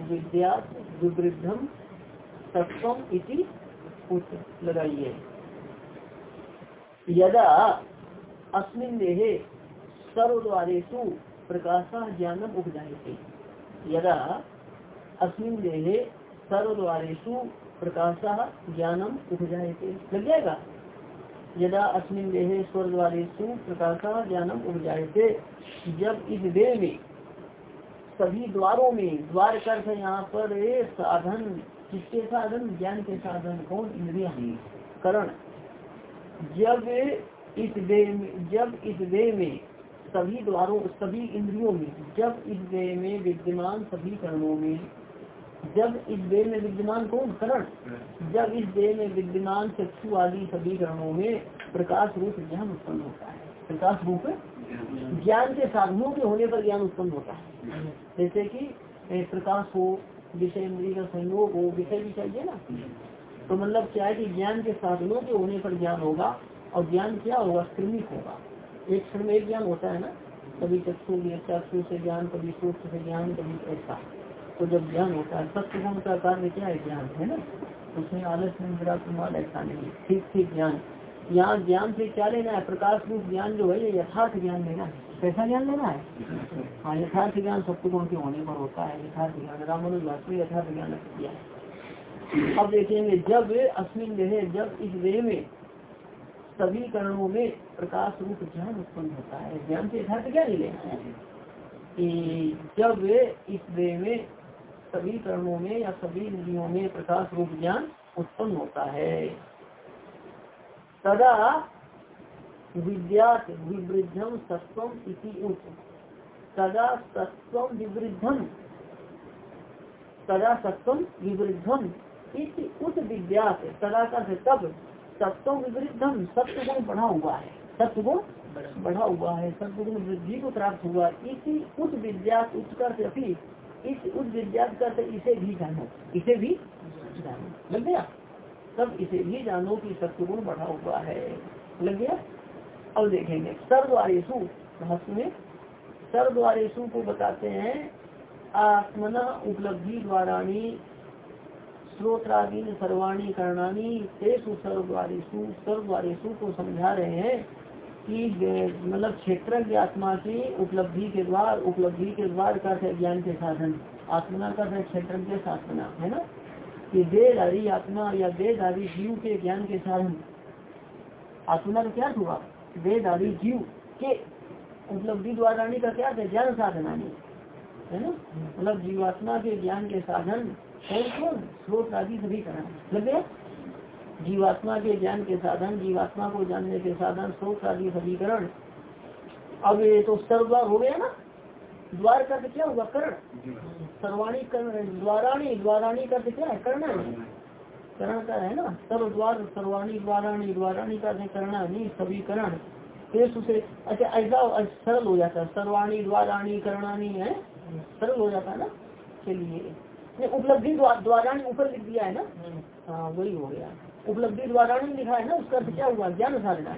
विद्याद विवृद्धम तत्व इति लगाइए। यदा अस्मिन देहे सर्वद्वारेशु प्रकाशा ज्ञानम उपजाते यदा अस्मिन देहे सर्वद्वारेशु प्रकाशा ज्ञानम उपजाते लग जाएगा? यदा अस्मिन देहे स्वर्गवारेशु प्रकाशा ज्ञानम उपजाते जब इस देह में सभी द्वारों में द्वार कर यहाँ पर साधन किसके साधन? ज्ञान के साधन। कौन? इंद्रिया। करण। जब इस में जब इस देह में सभी द्वारों सभी इंद्रियों में जब इस देह में विद्यमान सभी करणों में जब इस देह में विद्यमान कौन? करण। जब इस देह में विद्यमान चक्षु आदि सभी करणों में प्रकाश रूप ज्ञान उत्पन्न होता है। प्रकाश रूप ज्ञान के साधनों के होने पर ज्ञान उत्पन्न होता है। जैसे कि प्रकाश हो विषय इंद्रिय का संयोग हो विषय भी चाहिए ना। तो मतलब क्या है कि ज्ञान के साधनों के होने पर ज्ञान होगा और ज्ञान क्या होगा? क्रमिक होगा। एक क्षण में एक ज्ञान होता है ना। कभी चक्षु चक्षु से ज्ञान, कभी सूक्ष्म से ज्ञान, कभी ऐसा। तो जब ज्ञान होता है सत्य गुण का कार्य क्या है? ज्ञान, है ना? उसमें आलस्य कुमार ऐसा नहीं ठीक ठीक ज्ञान। यहाँ ज्ञान से क्या लेना है? प्रकाश रूप ज्ञान जो है ये यथार्थ ज्ञान लेना है। कैसा ज्ञान लेना है? हाँ यथार्थ ज्ञान सत्य गुण के होने पर होता है। यथार्थ ज्ञान रामानुज वास्तविक यथार्थ ज्ञान किया है। अब देखेंगे जब अश्विन देह जब इस देह में सभी करणों में प्रकाश रूप ज्ञान उत्पन्न होता है ज्ञान से यथार्थ क्या नहीं लेना है? जब इस देह में सभी करणों में या सभी इंद्रियों में प्रकाश रूप ज्ञान उत्पन्न होता है। तदा विद्यात विवृद्धम सत्वम इति उत तदा सत्वम विवृद्धम। तदा सत्वम विवृद्धम इति उत विद्यात। तदा का तब। सत्व विवृद्धम सत्य गुण बढ़ा हुआ है। सत्य गुण बढ़ा हुआ है सत्य गुण वृद्धि को प्राप्त हुआ। इसी उस विद्या उत्कर्ष अभी इस उस विद्या कर इसे भी जानो। इसे भी जानो। लग गया तब इसे भी जानो कि सत्गुण बढ़ा हुआ है। लग गया? अब देखेंगे। सर्वारेशु भाष्य में सर्वारेशु को बताते हैं, आत्मना उपलब्धि द्वारा श्रोत्रादीन सर्वाणी करणानी तेसु सर्वद्वारेशु सर्वद्वारेशु को समझा रहे हैं कि मतलब क्षेत्र की आत्मा की उपलब्धि के द्वार, उपलब्धि के द्वार का ज्ञान के साधन। आत्मना का क्षेत्र के साधना, है ना? कि देहधारी आत्मा या देहधारी जीव के ज्ञान के साधन आत्मा का क्या हुआ? देहधारी जीव के उपलब्धि द्वारा का क्या है ज्ञान साधना है ना? मतलब जीवात्मा के ज्ञान के साधन स्रोत आदि सभी कारण लगे जीवात्मा के ज्ञान के साधन, जीवात्मा को जानने के साधन स्रोत आदि सभीकरण अब ये तो सर्वद्वार हो गया ना? द्वार का क्या हुआ? कर्ण। सर्वाणी कर्ण द्वाराणी द्वाराणी का क्या है? कर्ण कर्ण का है ना? सर्वद्वार सर्वाणी, द्वाराणी द्वाराणी का करना नहीं, सभी करण। से अच्छा ऐसा सरल हो जाता है। सर्वाणी, द्वाराणी करणानी है? सरल हो जाता है ना? चलिए। उपलब्धि द्वारा ऊपर लिख दिया है ना? हाँ वही हो गया। उपलब्धि द्वारा लिखा है ना? उसका अर्थ क्या हुआ? ज्ञान साधना।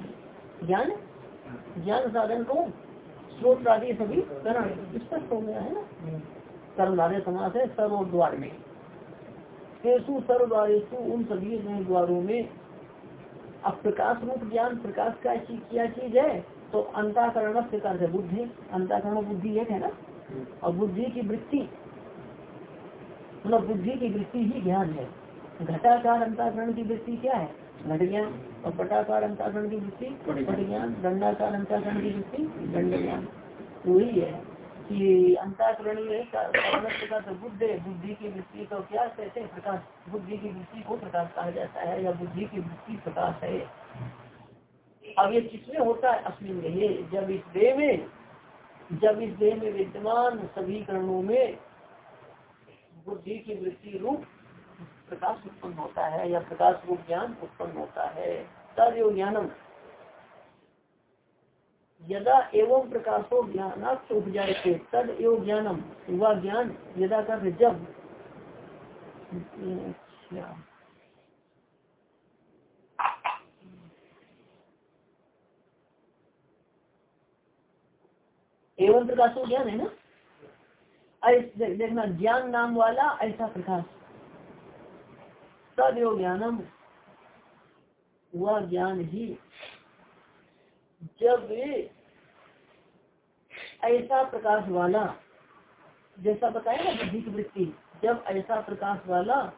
ज्ञान? ज्ञान साधन को स्रोत आदि सभी करण। स्पष्ट हो गया है ना? कर्मधारे समाज है सर्व द्वार में। केसु सर्व द्वारेशु उन सभी द्वारों में अब प्रकाश रूप ज्ञान प्रकाश का चीज़ क्या चीज़ है? तो अंताकरण प्रकार से बुद्धि। अंताकरण बुद्धि एक है ना? और बुद्धि की वृत्ति मतलब बुद्धि की वृत्ति ही ज्ञान है। घटाकार अंताकरण की वृत्ति क्या है? घट ज्ञान और पटाकार अंताकरण की वृत्ति पट ज्ञान दंडाकार अंताकरण की वृत्ति दंड ज्ञान वही है। कि अंताकरणीय बुद्ध बुद्धि की वृत्ति को क्या कहते हैं प्रकाश, बुद्धि की वृत्ति को प्रकाश कहा जाता है या बुद्धि की वृत्ति प्रकाश है? अब ये किसमें होता है? अश्विन में। जब इस देह में, जब इस देह में विद्यमान सभी करणों में बुद्धि की वृत्ति रूप प्रकाश उत्पन्न होता है या प्रकाश रूप ज्ञान उत्पन्न होता है, तद ज्ञानम। यदा एवं प्रकाशो ज्ञानात् उपजाए थे तद एव ज्ञानम। हुआ ज्ञान, यदा कर जब। एवं प्रकाशो ज्ञान है ना? देखना, ज्ञान नाम वाला ऐसा प्रकाश। तद एवं ज्ञानम। वह ज्ञान ही। जब ऐसा प्रकाश वाला, जैसा बताया ना बुद्धि की वृत्ति, जब ऐसा प्रकाश वाला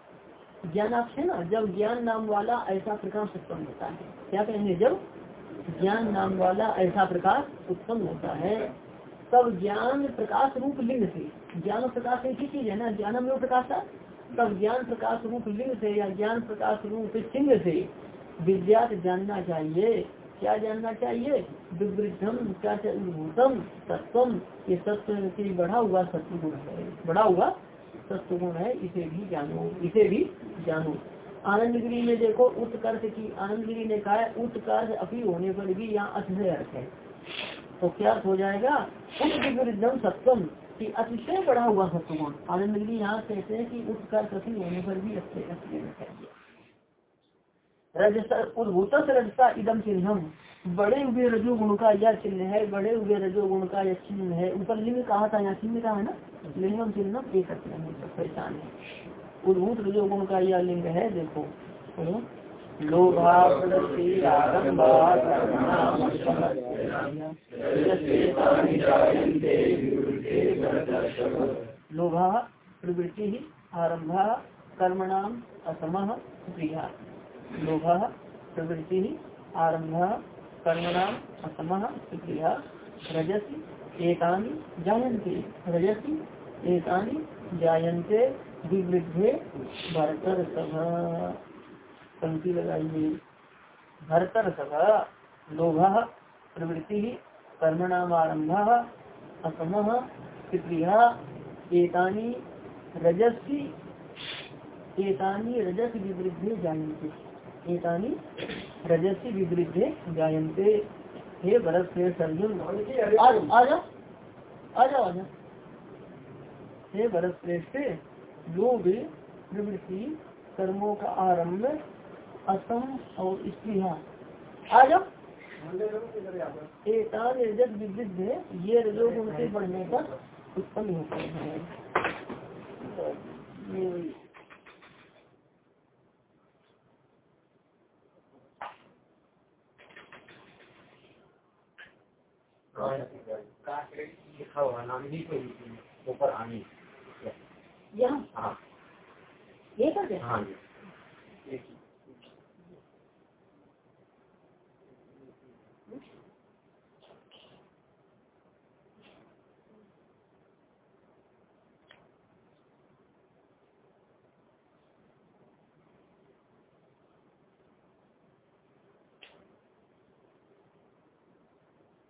ज्ञान आपसे ना, जब ज्ञान नाम वाला ऐसा प्रकाश उत्पन्न होता है। क्या कहेंगे? जब ज्ञान नाम वाला ऐसा प्रकाश उत्पन्न होता है, तब ज्ञान प्रकाश रूप लिंग से, ज्ञान प्रकाश एक ही चीज़ है ना? ज्ञान में प्रकाश था? तब ज्ञान प्रकाश रूप लिंग से या ज्ञान प्रकाश रूप सिंह से विद्यात जानना चाहिए। क्या जानना चाहिए? विवृद्धम क्या भूतम सत्वम ये सत्व की बढ़ा हुआ सत्व गुण है। बढ़ा हुआ सत्व गुण है। इसे भी जानो। इसे भी जानो। आनंदगिरी में देखो उत्कर्ष की आनंदगिरी ने कहा है उत्कर्ष अपी होने पर भी यहाँ अतिशय अर्थ है। तो क्या हो जाएगा? उत्विरुद्धम सत्वम की अतिशय बढ़ा हुआ सत्वगुण। आनंदगिरी यहाँ कहते हैं कि उत्कर्ष अपी होने पर भी अच्छे अर्थ लेना चाहिए उद्भूत रजता इदम चिन्हम बड़े हुए रजोगुण का यह चिन्ह है, बड़े हुए रजोगुण का यह चिन्ह है। ऊपर लिंग कहा था? यहाँ चिन्ह कहा है ना? लिंगम चिन्ह एक परेशान है। उद्भूत रजोगुण का यह लिंग है, देखो। लोभा लोभा प्रवृत्ति आरंभा कर्मणाम असम प्रिया लोभ, प्रवृत्ति आरंभ कर्मणाम असम, क्रिया, रजसी एकानी जायन्ते। रजसी एकानी जायन्ते, विवृद्धे भरतर सभा पंक्ति लगाइए। भरतर सभा लोभ, प्रवृत्ति, कर्मणाम आरंभ असम, क्रिया एकानी रजसी, एतानी रजस, विवृद्धे जायन्ते। एतानी रजसी विवृद्धे जायन्ते। हे भरत से सर्जुन। आ जाओ आ जाओ आ जाओ हे भरत श्रेष्ठ लोग प्रवृत्ति कर्मों का आरंभ असम और स्त्रिया आ जाओ रजत विवृद्ध है ये रजोग उनके बढ़ने पर उत्पन्न होते हैं। लिखा हुआ नाम ही कोई ऊपर आनी यहाँ। हाँ ये कर दे हाँ जी।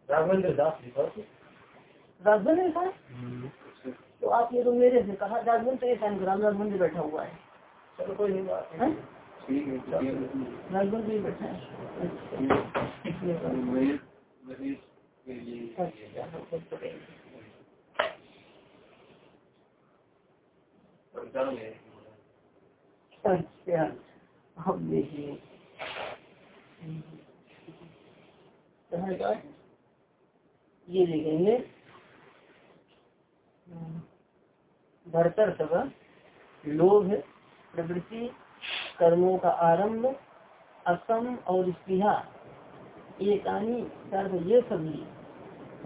राघवेंद्र दास लिखा राजभवन लिखा है? तो आप ये तो मेरे से कहा राजभवन तो ये साइन ग्राम राजभवन में बैठा हुआ है। चलो कोई नहीं बात है? राजभवन में ही। बैठा है। अच्छा हम देखिए। ये देखेंगे। भरतर सब लोभ, प्रवृत्ति, कर्मों का आरंभ, असम और स्पृहा, एकानी ये सभी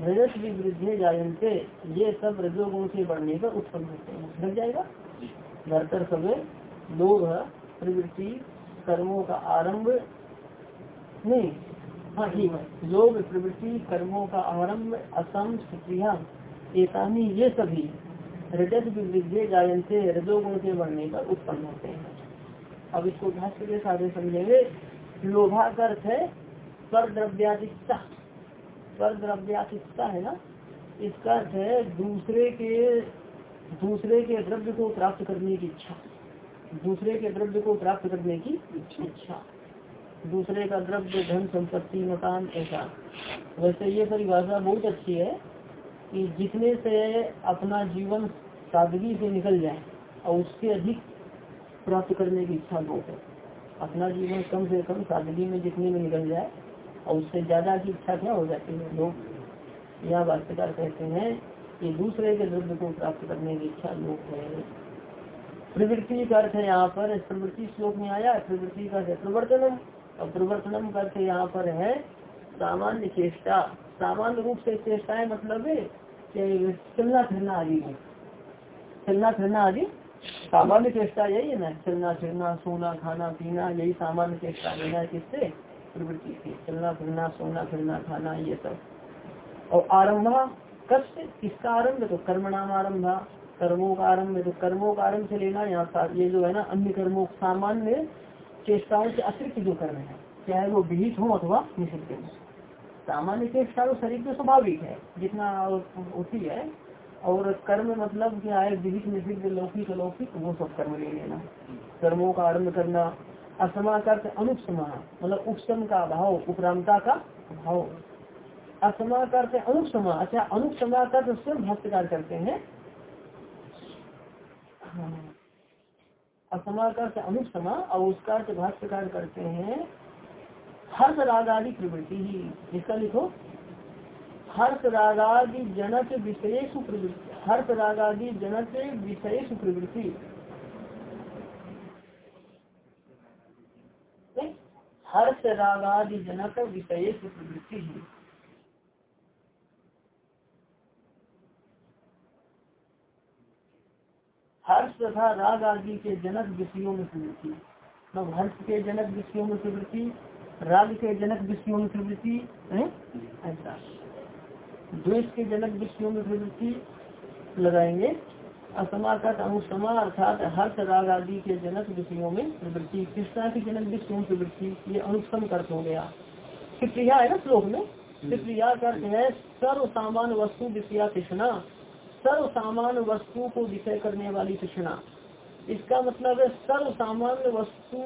रजत विवृद्धे जायन्ते ये सब रजोगुण से बढ़ने पर उत्पन्न होते हैं। लग जाएगा? भरतर सब लोभ, प्रवृत्ति, कर्मों का आरंभ, नहीं हाँ ठीक है लोभ प्रवृत्ति, कर्मों का आरंभ असम क्रिया एकानी ये सभी रजत गायन से रजोगुण के बढ़ने पर उत्पन्न होते हैं। अब इसको भाष्य के साथ समझेंगे। लोभा का अर्थ है स्वर द्रव्यातिकता स्वर द्रव्यातिकता है ना? इसका अर्थ है दूसरे के दूसरे के द्रव्य को प्राप्त करने की इच्छा। दूसरे के द्रव्य को प्राप्त करने की इच्छा। दूसरे का द्रव्य, धन, संपत्ति, मकान, ऐसा। वैसे ये परिभाषा बहुत अच्छी है कि जितने से अपना जीवन सादगी से निकल जाए, और उससे अधिक प्राप्त करने की इच्छा बहुत है। अपना जीवन कम से कम सादगी में जितने में निकल जाए, और उससे ज़्यादा की इच्छा क्या हो जाती है? लोग यह भाष्यकार कहते हैं कि दूसरे के द्रव्य को प्राप्त करने की इच्छा लोग है। प्रवृत्ति का अर्थ है यहाँ पर, प्रवृत्ति श्लोक में आया, प्रवृत्ति का है। और प्रवर्तनम अर्थ यहाँ पर है सामान्य चेष्टा। सामान्य रूप से चेष्टाएँ मतलब चलना फिरना आदि है। चलना फिरना आदि। सामान्य चेष्टा यही है ना। चलना फिरना, सोना, खाना, पीना, यही सामान्य चेष्टा लेना किससे प्रवृत्ति से चलना फिरना, सोना फिरना, खाना, ये सब। और आरंभा, कष्ट, किसका आरंभ? तो कर्म नाम आरंभा। कर्मों का आरंभ। तो कर्मों का आरंभ से लेना यहाँ ये जो है ना अन्य कर्मों, सामान्य चेष्टाओं से अतिरिक्त जो कर्म है, चाहे वो विहित हो अथवा निषिद्ध हो। सामान्य चेष्टा तो शरीर में स्वाभाविक है, जितना होती है, और कर्म मतलब क्या है, विहित, निषिद्ध, लौकिक, अलौकिक, वो सब कर्म ले लेना। कर्मों का आरंभ करना असमा कर अनुपसमा मतलब उपसम का भाव उपरामता का भाव असमा करते अनुपसमा अच्छा अनुपसमा कर स्वयं भाष्यकार करते हैं। हाँ। असमा कर अनुपसमा और उसका भाष्यकार करते हैं हर्ष रागादि प्रवृत्ति ही इसका लिखो? हर्ष रागादि जनक विशेष प्रवृत्ति हर्ष रागादि जनक विशेष प्रवृत्ति। हर्ष रागादि जनक विशेष प्रवृत्ति ही हर्ष तथा राग आदि के जनक विषयों में प्रवृत्ति। मतलब हर्ष के जनक विषयों में प्रवृत्ति राग के जनक विषयों में प्रवृत्ति ऐसा। द्वेष के जनक विषयों में प्रवृत्ति लगाएँगे। असमाकट अनुसमा अर्थात हर्ष राग आदि के जनक विषयों में प्रवृत्ति। कृष्णा के जनक विषयों में प्रवृत्ति? ये अनुष्ठम अर्थ हो गया। कृप्रिया है ना श्लोक में? कृप्रिया का अर्थ है सर्व सामान्य वस्तु विषया कृष्णा सर्व सामान्य वस्तु को विषय करने वाली कृष्णा इसका मतलब है सर्व सामान्य वस्तु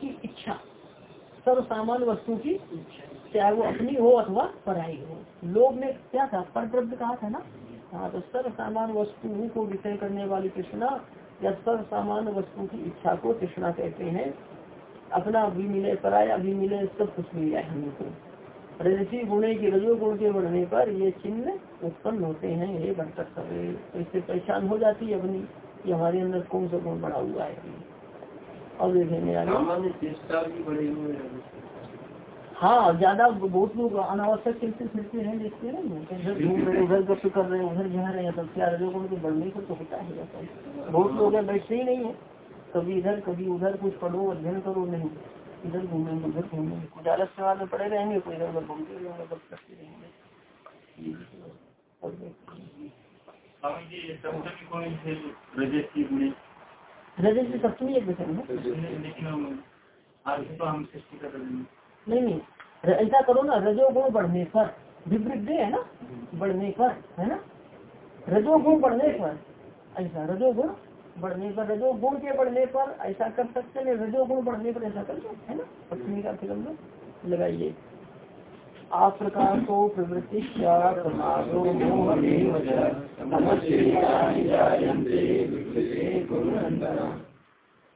की इच्छा। सर्व सामान्य वस्तु की चाहे वो अपनी हो अथवा पढ़ाई हो। लोग ने क्या था? पर द्रव्य कहा था ना? हाँ तो सर्व सामान्य वस्तु को विषय करने वाली कृष्णा या सर्व सामान्य वस्तु की इच्छा को कृष्णा कहते हैं। अपना भी मिले, पराया भी मिले, सब कुछ मिल जाए हमको। रजसी गुणे की रजो गुण के बढ़ने पर ये चिन्ह उत्पन्न होते हैं ये घटक सब तो इससे पहचान हो जाती है अपनी कि हमारे अंदर कौन सा गुण बढ़ा हुआ है और देखेंगे हाँ। ज़्यादा बहुत लोग अनावश्यक चलते फिरते हैं देखते हैं उधर गप कर रहे हैं उधर जा रहे हैं तब क्या रजोगुण के बढ़ने को तो होता है बहुत लोग बैठते ही नहीं है कभी इधर कभी उधर कुछ पढ़ो अध्ययन करो नहीं। इधर घूमेंगे उधर घूमेंगे कुछ आलस के में पड़े रहेंगे, कोई इधर उधर घूमते रहेंगे बस करते रहेंगे। रजत की सप्तमी एक विषय है? नहीं नहीं। ऐसा करो ना, रजोगुण बढ़ने पर, विवृद्धि है ना? बढ़ने पर, है ना? रजोगुण बढ़ने पर, ऐसा, रजोगुण बढ़ने पर, रजोगुण के बढ़ने पर ऐसा कर सकते हैं, रजोगुण बढ़ने पर ऐसा कर सकते है ना? पत्नी का फ़िल्म लगाइए। आप प्रकार को प्रवृत्ति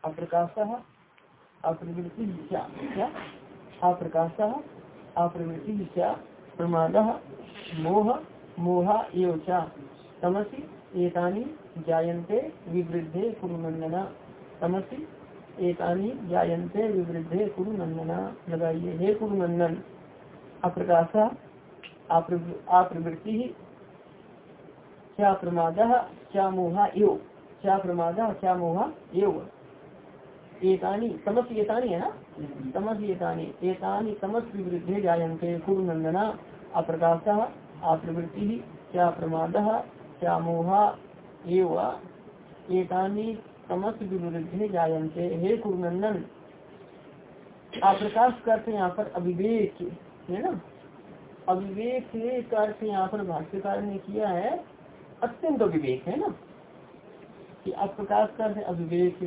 अप्रकाश अप्रवृत्ति क्या? अप्रकाश अप्रवृत्ति प्रमाद, मोह मोह एवं तमसी, एतानी जायन्ते विवृद्धे कुरुनंदना तमसी एतानी जायन्ते विवृद्धे कुरुनंदना लगाइए, हे कुरुनंदन अप्रकाश अप्रवृत्ति क्या प्रमाद, क्या मोहा एव। क्या प्रमाद, क्या मोहा एव। एतानी तमस एतानी है ना? तमस एतानी। एतानी तमस विवृद्धे जायन्ते कुरुनंदना अप्रकाश अप्रवृत्ति क्या प्रमाद, क्या मोहा एवं एतानी तमस विवृद्धे जायन्ते। हे कुरुनंदन अप्रकाश करते यहाँ पर अविवेक, है ना? अविवेक का अर्थ यहाँ पर भाष्यकार ने किया है, अत्यंत अविवेक, है ना? कि अप्रकाश कर अविवेक,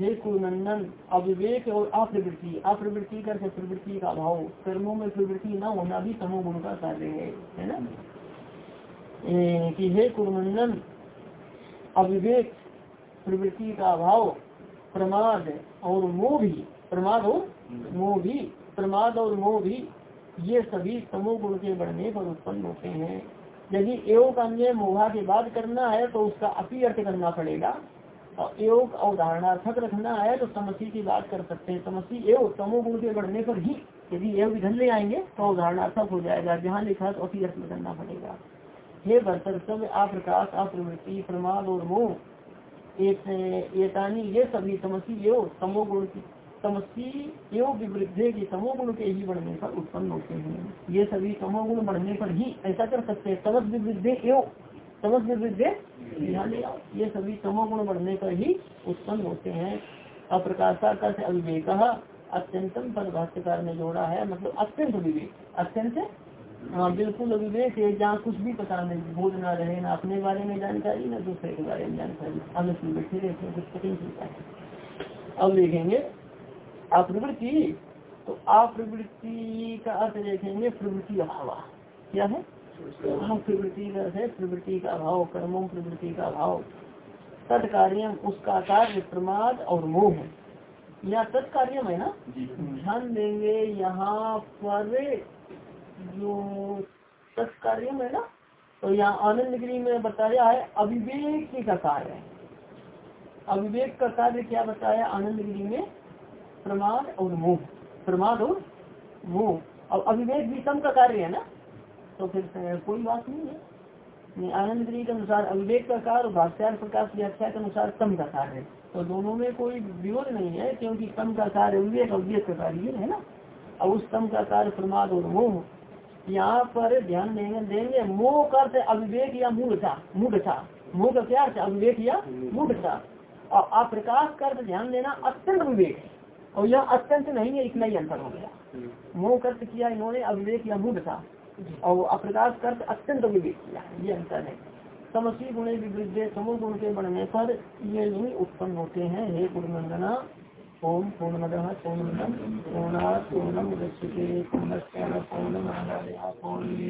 हे कुनंदन अविवेक और अप्रवृत्ति अप्रवृत्ति कर प्रवृत्ति का अभाव कर्मों में प्रवृत्ति न होना भी तमोगुण का कार्य है ना? कि हे कुनंदन अविवेक, प्रवृत्ति का अभाव, प्रमाद और मोह भी, प्रमाद और मोह भी, प्रमाद और मोह भी, ये सभी तमोगुण के बढ़ने पर उत्पन्न होते हैं। यदि एवं अन्य मोहा के बाद करना है तो उसका अपी अर्थ करना पड़ेगा। और योग अवधारणार्थक रखना है तो समस्या की बात कर सकते हैं। समस्या एवं तमोगुण के बढ़ने पर ही यदि एवं विधन ले आएँगे तो अवधारणार्थक हो जाएगा। जहाँ लिखा तो अपी अर्थ करना पड़ेगा। हे बर्तर सब अप्रकाश अप्रवृत्ति प्रमाद और मोह। एतानी ये सभी तमसी एवं तमोगुण की, तमसी एवं विवृद्धे की तमोगुण के ही बढ़ने पर उत्पन्न होते हैं। ये सभी तमोगुण बढ़ने पर ही ऐसा कर सकते हैं। तमस विवृद्धे एवं तमस विवृद्धे ये सभी तमोगुण बढ़ने पर ही उत्पन्न होते हैं। अप्रकाशा का अविवेक अत्यंतम पद भाष्यकार ने जोड़ा है मतलब अत्यंत विवेक, अत्यंत हाँ बिल्कुल अविवेक है जहाँ कुछ भी पता नहीं बोध ना रहे ना अपने बारे में जानकारी ना दूसरे के बारे में जानकारी। अलग से बैठे रहते हैं कुछ पता नहीं चलता है। अब देखेंगे अप्रवृत्ति तो अप्रवृत्ति का अर्थ देखेंगे प्रवृत्ति अभाव। क्या है? हम प्रवृत्ति का अर्थ है प्रवृत्ति का अभाव कर्मों प्रवृत्ति का अभाव। तत्कार्य उसका कार्य प्रमाद और मोह। है यहाँ तत्कार्यम है ना? ध्यान देंगे यहाँ पर जो तत्कार्यम है ना तो यहाँ आनंद गिरी में बताया है, अविवेक ही का कार्य है। अविवेक का कार्य क्या बताया आनंद गिरी में प्रमाद और मोह। प्रमाद और मोह। और अविवेक भी सम का कार्य है ना तो फिर कोई बात नहीं है। आनंद गिरी के अनुसार अविवेक का कार्य और भाष्यार प्रकाश व्याख्या के अनुसार सम का कार्य तो दोनों में कोई विरोध नहीं है, क्योंकि सम का कार्य विवेक और का कार्य है ना। और उस सम का कार्य प्रमाद और मोह यहाँ पर ध्यान देंगे देंगे मोह कर अविवेक या मूढ़ता मूढ़ता। मोह का क्या अविवेक या मूढ़ता। और अप्रकाश कर ध्यान देना अत्यंत विवेक है। और यह अत्यंत नहीं है, इतना ही अंतर हो गया। मोह कर्त किया इन्होंने, अविवेक या मूढ़ता। और अप्रकाश कर अत्यंत विवेक किया ये अंतर है। समसी गुणे विवृद्ध समूह गुण के बढ़ने पर ये ही उत्पन्न होते हैं, हे गुरुनंदना। ओम पूर्णमद पूर्णमदम पूर्णा पूर्णम पूर्णस्य पूर्णमादाय पूर्ण